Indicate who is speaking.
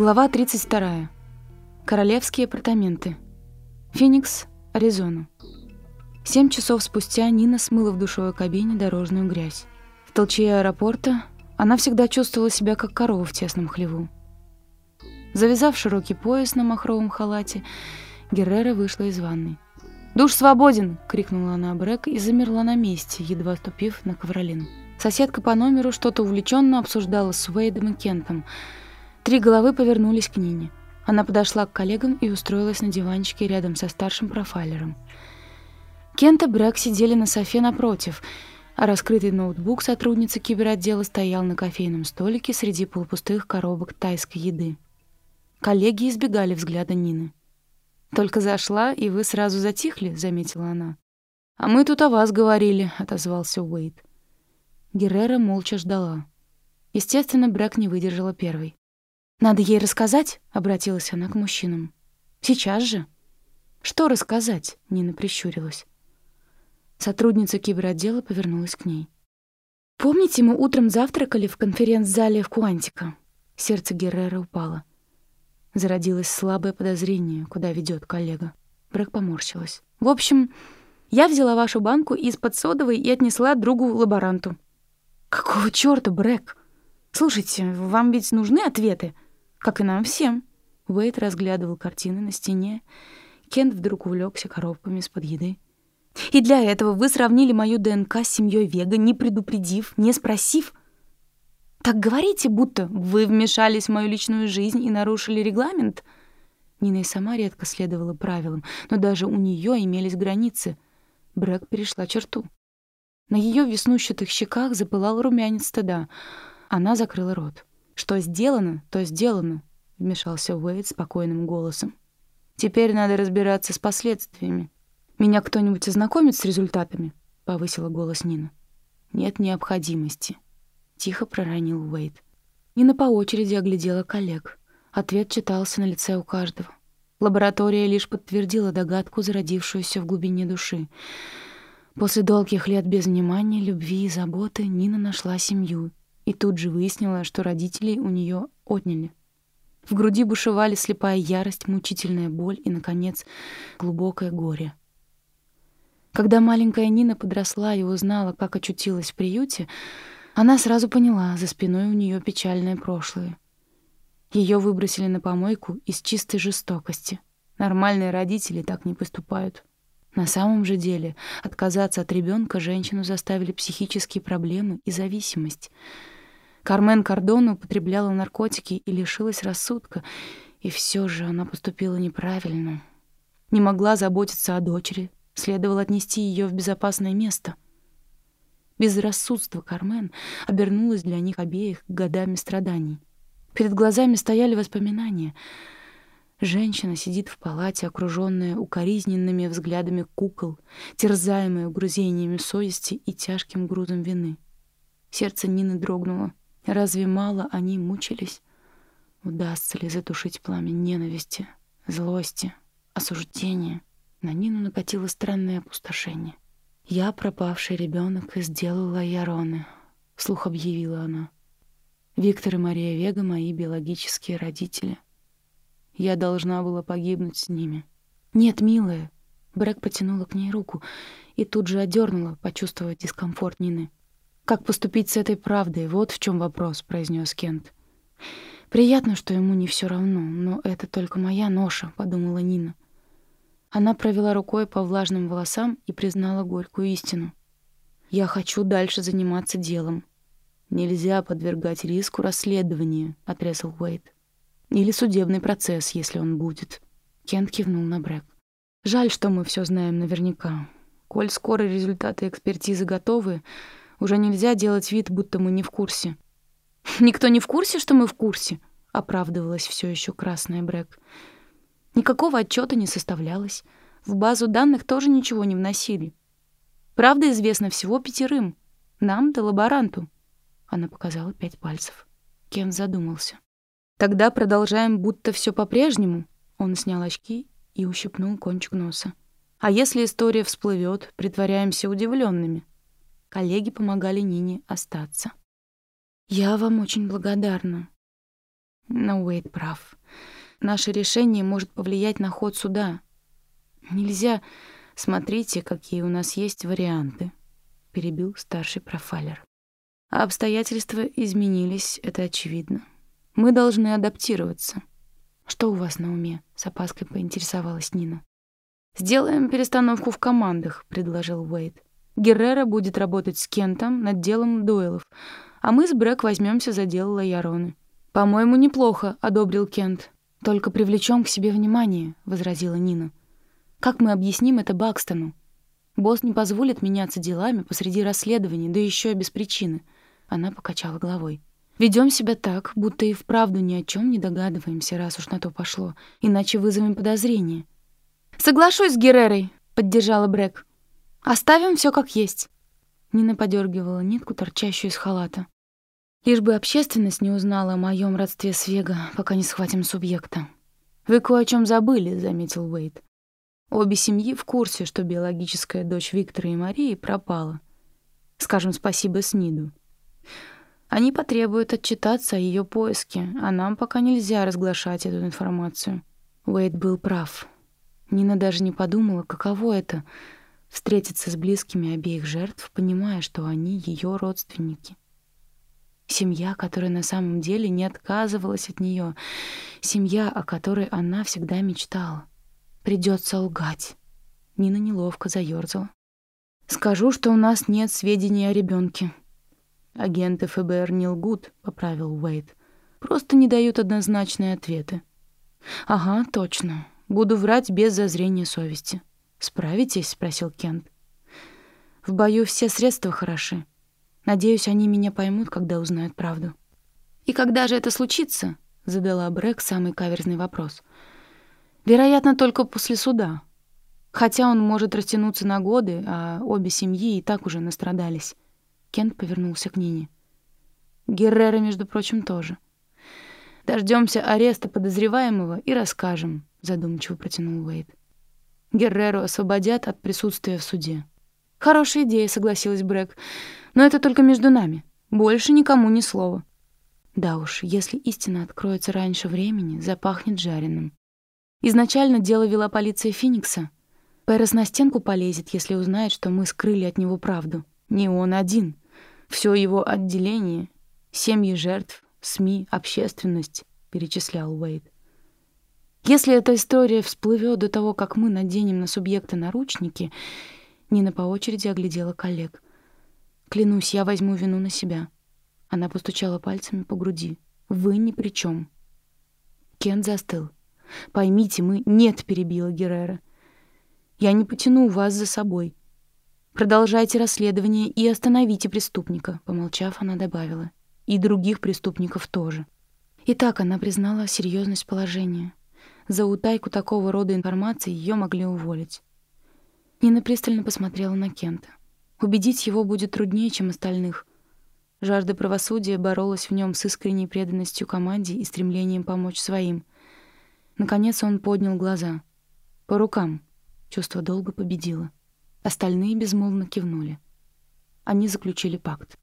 Speaker 1: Глава 32. Королевские апартаменты. Феникс, Аризона. Семь часов спустя Нина смыла в душевой кабине дорожную грязь. В толчье аэропорта она всегда чувствовала себя как корова в тесном хлеву. Завязав широкий пояс на махровом халате, Геррера вышла из ванной. «Душ свободен!» — крикнула она Брэк и замерла на месте, едва ступив на ковролин. Соседка по номеру что-то увлеченно обсуждала с Уэйдом и Кентом — Три головы повернулись к Нине. Она подошла к коллегам и устроилась на диванчике рядом со старшим профайлером. Кент и Брэк сидели на софе напротив, а раскрытый ноутбук сотрудницы киберотдела стоял на кофейном столике среди полупустых коробок тайской еды. Коллеги избегали взгляда Нины. «Только зашла, и вы сразу затихли», — заметила она. «А мы тут о вас говорили», — отозвался Уэйд. Геррера молча ждала. Естественно, Брэк не выдержала первой. «Надо ей рассказать?» — обратилась она к мужчинам. «Сейчас же». «Что рассказать?» — Нина прищурилась. Сотрудница киберотдела повернулась к ней. «Помните, мы утром завтракали в конференц-зале в Куантико?» Сердце Геррера упало. Зародилось слабое подозрение, куда ведет коллега. Брэк поморщилась. «В общем, я взяла вашу банку из-под содовой и отнесла другу-лаборанту». «Какого чёрта, Брэк? Слушайте, вам ведь нужны ответы?» Как и нам всем. Уэйд разглядывал картины на стене. Кент вдруг увлекся коробками из-под еды. «И для этого вы сравнили мою ДНК с семьей Вега, не предупредив, не спросив? Так говорите, будто вы вмешались в мою личную жизнь и нарушили регламент?» Нина и сама редко следовала правилам, но даже у нее имелись границы. Брэк перешла черту. На ее веснущатых щеках запылал румянец стыда. Она закрыла рот. «Что сделано, то сделано», — вмешался Уэйд спокойным голосом. «Теперь надо разбираться с последствиями. Меня кто-нибудь ознакомит с результатами?» — повысила голос Нина. «Нет необходимости», — тихо проронил Уэйд. Нина по очереди оглядела коллег. Ответ читался на лице у каждого. Лаборатория лишь подтвердила догадку, зародившуюся в глубине души. После долгих лет без внимания, любви и заботы Нина нашла семью и тут же выяснила, что родителей у нее отняли. В груди бушевали слепая ярость, мучительная боль и, наконец, глубокое горе. Когда маленькая Нина подросла и узнала, как очутилась в приюте, она сразу поняла, за спиной у нее печальное прошлое. Ее выбросили на помойку из чистой жестокости. Нормальные родители так не поступают. На самом же деле, отказаться от ребенка женщину заставили психические проблемы и зависимость — Кармен Кардона употребляла наркотики и лишилась рассудка, и все же она поступила неправильно. Не могла заботиться о дочери, следовало отнести ее в безопасное место. Безрассудство Кармен обернулось для них обеих годами страданий. Перед глазами стояли воспоминания. Женщина сидит в палате, окруженная укоризненными взглядами кукол, терзаемая угрызениями совести и тяжким грузом вины. Сердце Нины дрогнуло. Разве мало они мучились? Удастся ли затушить пламя ненависти, злости, осуждения? На Нину накатило странное опустошение. «Я пропавший ребенок и сделала Яроны», — вслух объявила она. «Виктор и Мария Вега — мои биологические родители. Я должна была погибнуть с ними». «Нет, милая», — Брэк потянула к ней руку и тут же одернула, почувствовав дискомфорт Нины. «Как поступить с этой правдой? Вот в чем вопрос», — произнес Кент. «Приятно, что ему не все равно, но это только моя ноша», — подумала Нина. Она провела рукой по влажным волосам и признала горькую истину. «Я хочу дальше заниматься делом. Нельзя подвергать риску расследования», — отрезал Уэйд. «Или судебный процесс, если он будет». Кент кивнул на Брэк. «Жаль, что мы все знаем наверняка. Коль скоро результаты экспертизы готовы, уже нельзя делать вид, будто мы не в курсе. «Никто не в курсе, что мы в курсе?» — оправдывалась все еще красная Брэк. Никакого отчета не составлялось. В базу данных тоже ничего не вносили. Правда известна всего пятерым. Нам да лаборанту. Она показала пять пальцев. Кен задумался. Тогда продолжаем, будто все по-прежнему. Он снял очки и ущипнул кончик носа. А если история всплывет, притворяемся удивленными. Коллеги помогали Нине остаться. «Я вам очень благодарна». Но Уэйд прав. Наше решение может повлиять на ход суда. Нельзя... Смотрите, какие у нас есть варианты, перебил старший профайлер. А обстоятельства изменились, это очевидно. Мы должны адаптироваться. Что у вас на уме? С опаской поинтересовалась Нина. Сделаем перестановку в командах, предложил Уэйд. Геррера будет работать с Кентом над делом дуэлов, а мы с Брэк возьмемся за дело Лаяроны. По-моему, неплохо, одобрил Кент. Только привлечем к себе внимание, возразила Нина. Как мы объясним это Бакстону? Босс не позволит меняться делами посреди расследования, да еще и без причины. Она покачала головой. Ведем себя так, будто и вправду ни о чем не догадываемся, раз уж на то пошло, иначе вызовем подозрение. Соглашусь с Геррерой, поддержала Брэк. Оставим все как есть. Нина подергивала нитку, торчащую из халата. Лишь бы общественность не узнала о моем родстве с Вега, пока не схватим субъекта. Вы кое о чем забыли, заметил Уэйд. Обе семьи в курсе, что биологическая дочь Виктора и Марии пропала. Скажем спасибо Сниду. Они потребуют отчитаться о ее поиске, а нам пока нельзя разглашать эту информацию. Уэйд был прав. Нина даже не подумала, каково это — встретиться с близкими обеих жертв, понимая, что они ее родственники. Семья, которая на самом деле не отказывалась от нее, семья, о которой она всегда мечтала. Придется лгать. Нина неловко заёрзала. Скажу, что у нас нет сведений о ребенке. Агенты ФБР не лгут, поправил Уэйд. Просто не дают однозначные ответы. Ага, точно. Буду врать без зазрения совести. Справитесь, спросил Кент. В бою все средства хороши. Надеюсь, они меня поймут, когда узнают правду. И когда же это случится? задала Брэк самый каверзный вопрос. Вероятно, только после суда. Хотя он может растянуться на годы, а обе семьи и так уже настрадались. Кент повернулся к Нине. Геррера, между прочим, тоже. Дождемся ареста подозреваемого и расскажем, задумчиво протянул Уэйд. Герреру освободят от присутствия в суде. Хорошая идея, согласилась Брэк. Но это только между нами. Больше никому ни слова. Да уж, если истина откроется раньше времени, запахнет жареным. Изначально дело вела полиция Феникса. Пэрос на стенку полезет, если узнает, что мы скрыли от него правду. Не он один. Все его отделение, семьи жертв, СМИ, общественность, перечислял Уэйд. Если эта история всплывет до того, как мы наденем на субъекта наручники, Нина по очереди оглядела коллег. Клянусь, я возьму вину на себя. Она постучала пальцами по груди. Вы ни при чем. Кен застыл. Поймите, мы нет, перебила Геррера. Я не потяну вас за собой. Продолжайте расследование и остановите преступника, помолчав, она добавила. И других преступников тоже. Итак, она признала серьезность положения. За утайку такого рода информации ее могли уволить. Нина пристально посмотрела на Кента. Убедить его будет труднее, чем остальных. Жажда правосудия боролась в нем с искренней преданностью команде и стремлением помочь своим — Наконец он поднял глаза. По рукам. Чувство долга победило. Остальные безмолвно кивнули. Они заключили пакт.